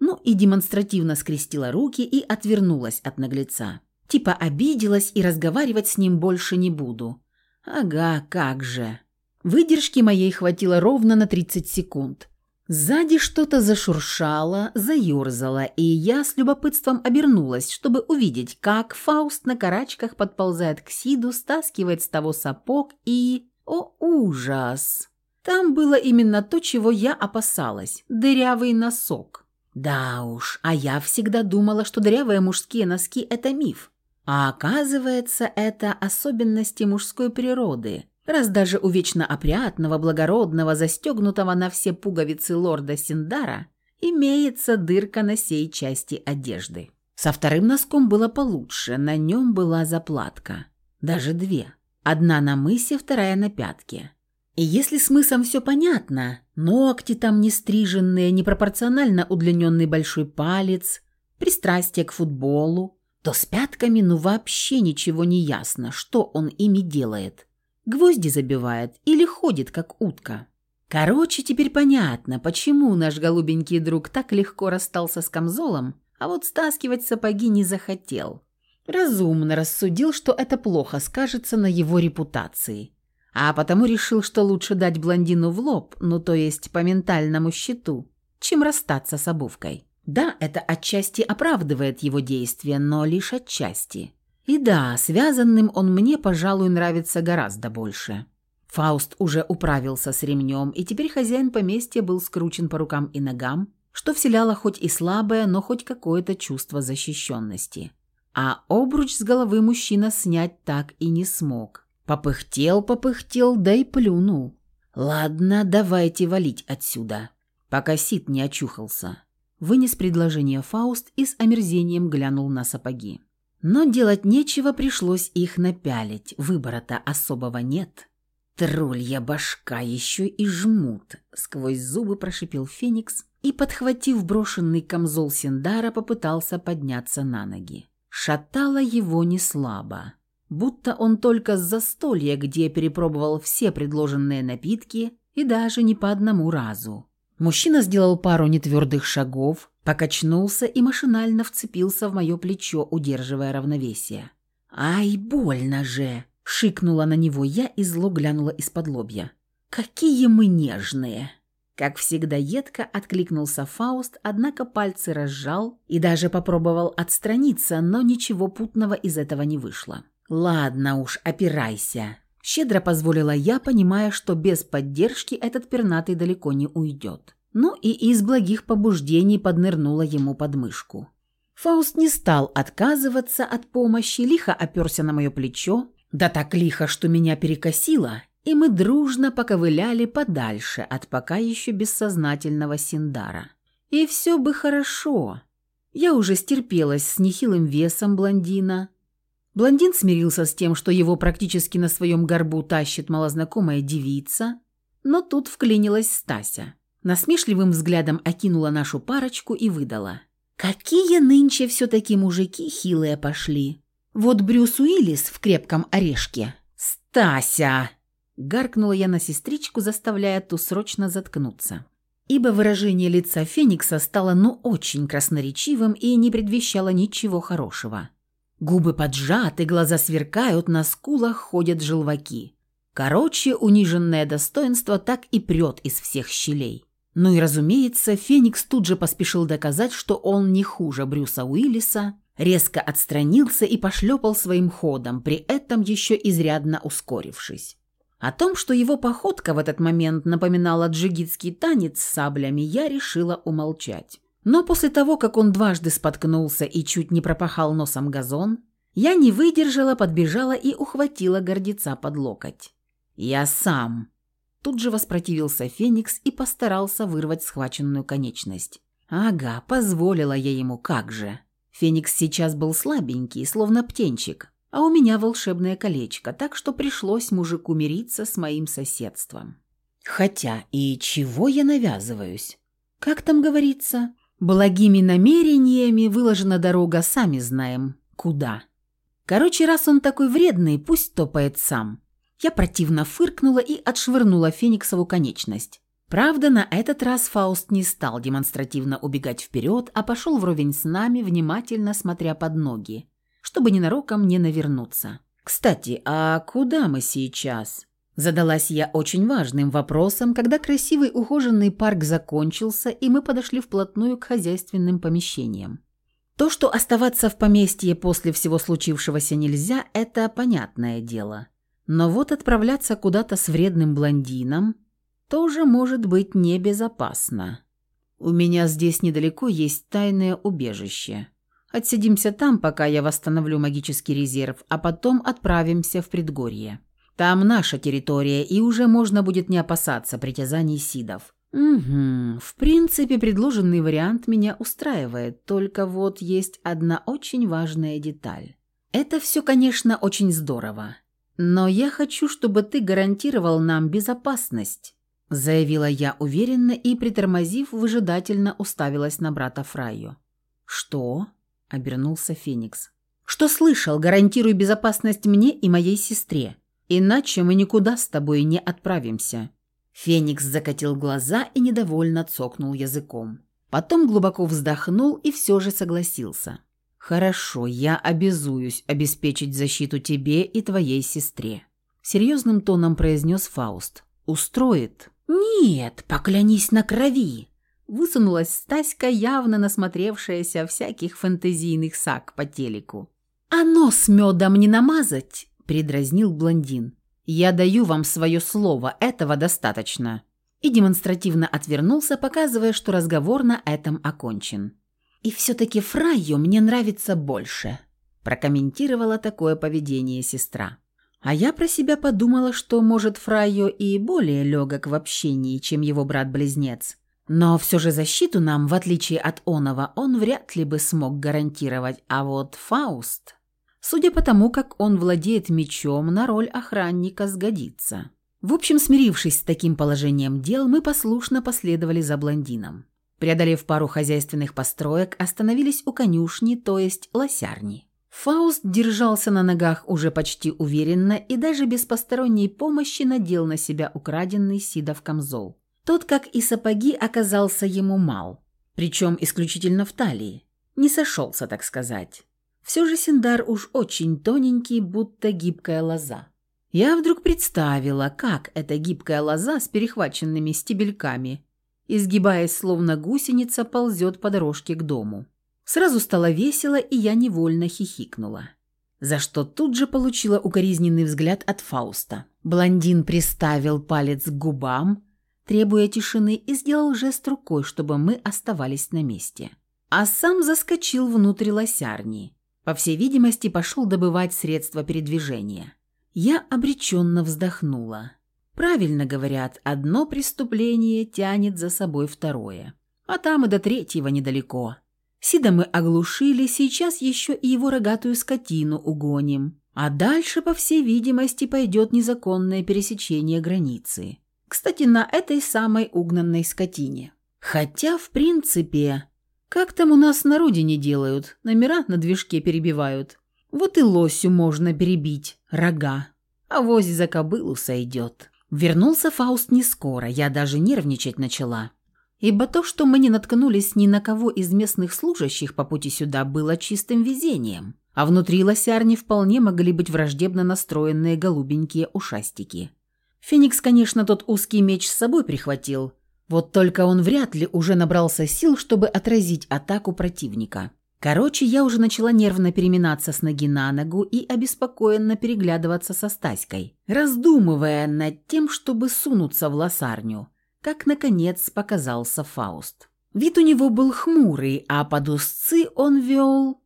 Ну и демонстративно скрестила руки и отвернулась от наглеца. Типа обиделась и разговаривать с ним больше не буду. Ага, как же. Выдержки моей хватило ровно на 30 секунд. Сзади что-то зашуршало, заерзало, и я с любопытством обернулась, чтобы увидеть, как Фауст на карачках подползает к Сиду, стаскивает с того сапог и... О, ужас! Там было именно то, чего я опасалась – дырявый носок. Да уж, а я всегда думала, что дырявые мужские носки – это миф. А оказывается, это особенности мужской природы, раз даже у вечно опрятного, благородного, застегнутого на все пуговицы лорда Синдара имеется дырка на сей части одежды. Со вторым носком было получше, на нем была заплатка. Даже две. Одна на мысе, вторая на пятке. И если с мысом все понятно, ногти там не стриженные, непропорционально удлиненный большой палец, пристрастие к футболу, то с пятками ну вообще ничего не ясно, что он ими делает. Гвозди забивает или ходит, как утка. Короче, теперь понятно, почему наш голубенький друг так легко расстался с камзолом, а вот стаскивать сапоги не захотел. Разумно рассудил, что это плохо скажется на его репутации. А потому решил, что лучше дать блондину в лоб, ну то есть по ментальному счету, чем расстаться с обувкой. Да, это отчасти оправдывает его действия, но лишь отчасти. И да, связанным он мне, пожалуй, нравится гораздо больше. Фауст уже управился с ремнем, и теперь хозяин поместья был скручен по рукам и ногам, что вселяло хоть и слабое, но хоть какое-то чувство защищенности. А обруч с головы мужчина снять так и не смог. Попыхтел, попыхтел, да и плюнул. «Ладно, давайте валить отсюда, пока Сид не очухался». Вынес предложение Фауст и с омерзением глянул на сапоги. Но делать нечего, пришлось их напялить, выбора-то особого нет. «Троллья башка еще и жмут», — сквозь зубы прошипел Феникс и, подхватив брошенный камзол Синдара, попытался подняться на ноги. Шатало его не слабо, будто он только с застолья, где перепробовал все предложенные напитки и даже не по одному разу. Мужчина сделал пару нетвердых шагов, покачнулся и машинально вцепился в мое плечо, удерживая равновесие. «Ай, больно же!» – шикнула на него я и зло глянула из-под лобья. «Какие мы нежные!» Как всегда едко откликнулся Фауст, однако пальцы разжал и даже попробовал отстраниться, но ничего путного из этого не вышло. «Ладно уж, опирайся», Щедро позволила я, понимая, что без поддержки этот пернатый далеко не уйдет. Ну и из благих побуждений поднырнула ему под мышку. Фауст не стал отказываться от помощи, лихо оперся на мое плечо, да так лихо, что меня перекосило, и мы дружно поковыляли подальше от пока еще бессознательного Синдара. И все бы хорошо. Я уже стерпелась с нехилым весом блондина, Блондин смирился с тем, что его практически на своем горбу тащит малознакомая девица, но тут вклинилась Стася. Насмешливым взглядом окинула нашу парочку и выдала. «Какие нынче все-таки мужики хилые пошли! Вот Брюс Уиллис в крепком орешке!» «Стася!» – гаркнула я на сестричку, заставляя ту срочно заткнуться. Ибо выражение лица Феникса стало ну очень красноречивым и не предвещало ничего хорошего. Губы поджаты, глаза сверкают, на скулах ходят желваки. Короче, униженное достоинство так и прет из всех щелей. Ну и разумеется, Феникс тут же поспешил доказать, что он не хуже Брюса Уиллиса, резко отстранился и пошлепал своим ходом, при этом еще изрядно ускорившись. О том, что его походка в этот момент напоминала джигитский танец с саблями, я решила умолчать. Но после того, как он дважды споткнулся и чуть не пропахал носом газон, я не выдержала, подбежала и ухватила гордеца под локоть. «Я сам!» Тут же воспротивился Феникс и постарался вырвать схваченную конечность. «Ага, позволила я ему, как же!» Феникс сейчас был слабенький, словно птенчик, а у меня волшебное колечко, так что пришлось мужику мириться с моим соседством. Хотя и чего я навязываюсь? Как там говорится? Благими намерениями выложена дорога, сами знаем, куда. Короче, раз он такой вредный, пусть топает сам. Я противно фыркнула и отшвырнула Фениксову конечность. Правда, на этот раз Фауст не стал демонстративно убегать вперед, а пошел вровень с нами, внимательно смотря под ноги, чтобы ненароком не навернуться. «Кстати, а куда мы сейчас?» Задалась я очень важным вопросом, когда красивый ухоженный парк закончился, и мы подошли вплотную к хозяйственным помещениям. То, что оставаться в поместье после всего случившегося нельзя, это понятное дело. Но вот отправляться куда-то с вредным блондином тоже может быть небезопасно. У меня здесь недалеко есть тайное убежище. Отсидимся там, пока я восстановлю магический резерв, а потом отправимся в предгорье. Там наша территория, и уже можно будет не опасаться притязаний сидов. «Угу. В принципе, предложенный вариант меня устраивает, только вот есть одна очень важная деталь. Это все, конечно, очень здорово. Но я хочу, чтобы ты гарантировал нам безопасность», заявила я уверенно и, притормозив, выжидательно уставилась на брата Фрайо. «Что?» – обернулся Феникс. «Что слышал? Гарантируй безопасность мне и моей сестре. Иначе мы никуда с тобой не отправимся». Феникс закатил глаза и недовольно цокнул языком. Потом глубоко вздохнул и все же согласился. «Хорошо, я обязуюсь обеспечить защиту тебе и твоей сестре», — серьезным тоном произнес Фауст. «Устроит?» «Нет, поклянись на крови!» Высунулась Стаська, явно насмотревшаяся всяких фэнтезийных саг по телеку. «А нос медом не намазать?» — предразнил блондин. «Я даю вам свое слово, этого достаточно». И демонстративно отвернулся, показывая, что разговор на этом окончен. «И все-таки Фрайо мне нравится больше», – прокомментировала такое поведение сестра. А я про себя подумала, что, может, Фрайо и более легок в общении, чем его брат-близнец. Но все же защиту нам, в отличие от Онова, он вряд ли бы смог гарантировать, а вот Фауст... Судя по тому, как он владеет мечом, на роль охранника сгодится. В общем, смирившись с таким положением дел, мы послушно последовали за блондином. Преодолев пару хозяйственных построек, остановились у конюшни, то есть лосярни. Фауст держался на ногах уже почти уверенно и даже без посторонней помощи надел на себя украденный Сидов камзол. Тот, как и сапоги, оказался ему мал, причем исключительно в талии. Не сошелся, так сказать. Все же Синдар уж очень тоненький, будто гибкая лоза. Я вдруг представила, как эта гибкая лоза с перехваченными стебельками, изгибаясь словно гусеница, ползет по дорожке к дому. Сразу стало весело, и я невольно хихикнула. За что тут же получила укоризненный взгляд от Фауста. Блондин приставил палец к губам, требуя тишины, и сделал жест рукой, чтобы мы оставались на месте. А сам заскочил внутрь лосярни. По всей видимости, пошел добывать средства передвижения. Я обреченно вздохнула. Правильно говорят, одно преступление тянет за собой второе. А там и до третьего недалеко. Сида мы оглушили, сейчас еще и его рогатую скотину угоним. А дальше, по всей видимости, пойдет незаконное пересечение границы. Кстати, на этой самой угнанной скотине. Хотя, в принципе, как там у нас на родине делают? Номера на движке перебивают. Вот и лосю можно перебить, рога. А воз за кобылу сойдет. Вернулся Фауст не скоро, я даже нервничать начала. Ибо то, что мы не наткнулись ни на кого из местных служащих по пути сюда, было чистым везением. А внутри лосярни вполне могли быть враждебно настроенные голубенькие ушастики. Феникс, конечно, тот узкий меч с собой прихватил – вот только он вряд ли уже набрался сил, чтобы отразить атаку противника. Короче, я уже начала нервно переминаться с ноги на ногу и обеспокоенно переглядываться со Стаськой, раздумывая над тем, чтобы сунуться в лосарню, как, наконец, показался Фауст. Вид у него был хмурый, а под узцы он вел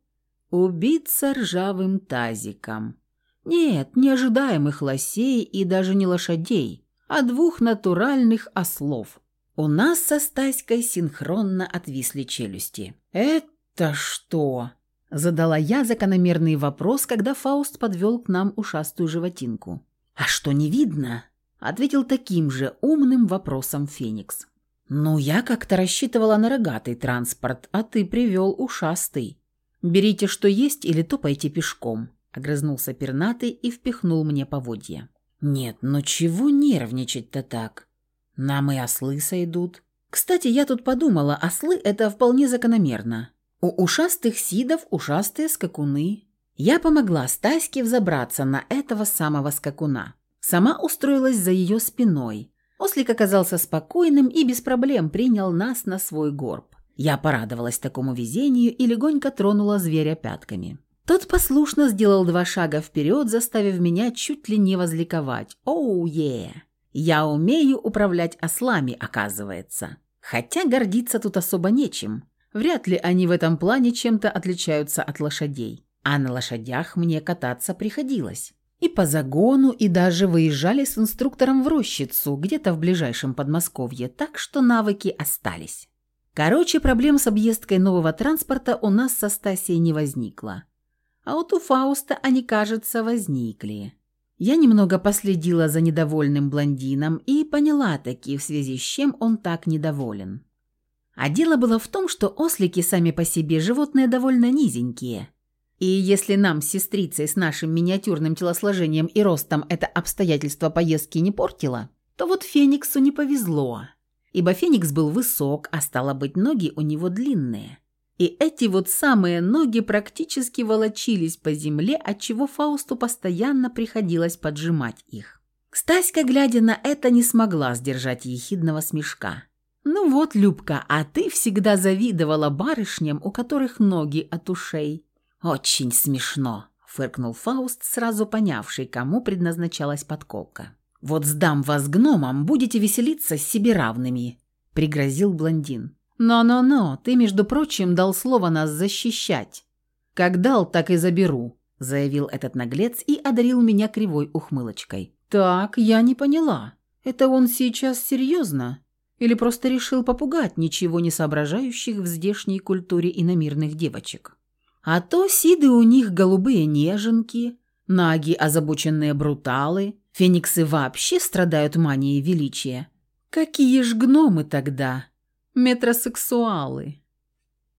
убиться ржавым тазиком. Нет, не ожидаемых лосей и даже не лошадей, а двух натуральных ослов. У нас со Стаськой синхронно отвисли челюсти. «Это что?» – задала я закономерный вопрос, когда Фауст подвел к нам ушастую животинку. «А что, не видно?» – ответил таким же умным вопросом Феникс. «Ну, я как-то рассчитывала на рогатый транспорт, а ты привел ушастый. Берите, что есть, или топайте пешком», – огрызнулся пернатый и впихнул мне поводья. «Нет, ну чего нервничать-то так? Нам и ослы сойдут. Кстати, я тут подумала, ослы – это вполне закономерно. У ушастых сидов ушастые скакуны. Я помогла Стаське взобраться на этого самого скакуна. Сама устроилась за ее спиной – Ослик оказался спокойным и без проблем принял нас на свой горб. Я порадовалась такому везению и легонько тронула зверя пятками. Тот послушно сделал два шага вперед, заставив меня чуть ли не возликовать. «Оу, oh, е! Yeah. Я умею управлять ослами, оказывается. Хотя гордиться тут особо нечем. Вряд ли они в этом плане чем-то отличаются от лошадей. А на лошадях мне кататься приходилось и по загону, и даже выезжали с инструктором в рощицу, где-то в ближайшем Подмосковье, так что навыки остались. Короче, проблем с объездкой нового транспорта у нас со Стасией не возникло. А вот у Фауста они, кажется, возникли. Я немного последила за недовольным блондином и поняла таки, в связи с чем он так недоволен. А дело было в том, что ослики сами по себе животные довольно низенькие – и если нам с сестрицей с нашим миниатюрным телосложением и ростом это обстоятельство поездки не портило, то вот Фениксу не повезло, ибо Феникс был высок, а стало быть, ноги у него длинные. И эти вот самые ноги практически волочились по земле, отчего Фаусту постоянно приходилось поджимать их. Стаська, глядя на это, не смогла сдержать ехидного смешка. «Ну вот, Любка, а ты всегда завидовала барышням, у которых ноги от ушей». «Очень смешно», — фыркнул Фауст, сразу понявший, кому предназначалась подколка. «Вот сдам вас гномам, будете веселиться с себе равными», — пригрозил блондин. «Но-но-но, ты, между прочим, дал слово нас защищать». «Как дал, так и заберу», — заявил этот наглец и одарил меня кривой ухмылочкой. «Так, я не поняла. Это он сейчас серьезно? Или просто решил попугать ничего не соображающих в здешней культуре иномирных девочек?» А то сиды у них голубые неженки, наги озабоченные бруталы, фениксы вообще страдают манией величия. Какие ж гномы тогда? Метросексуалы.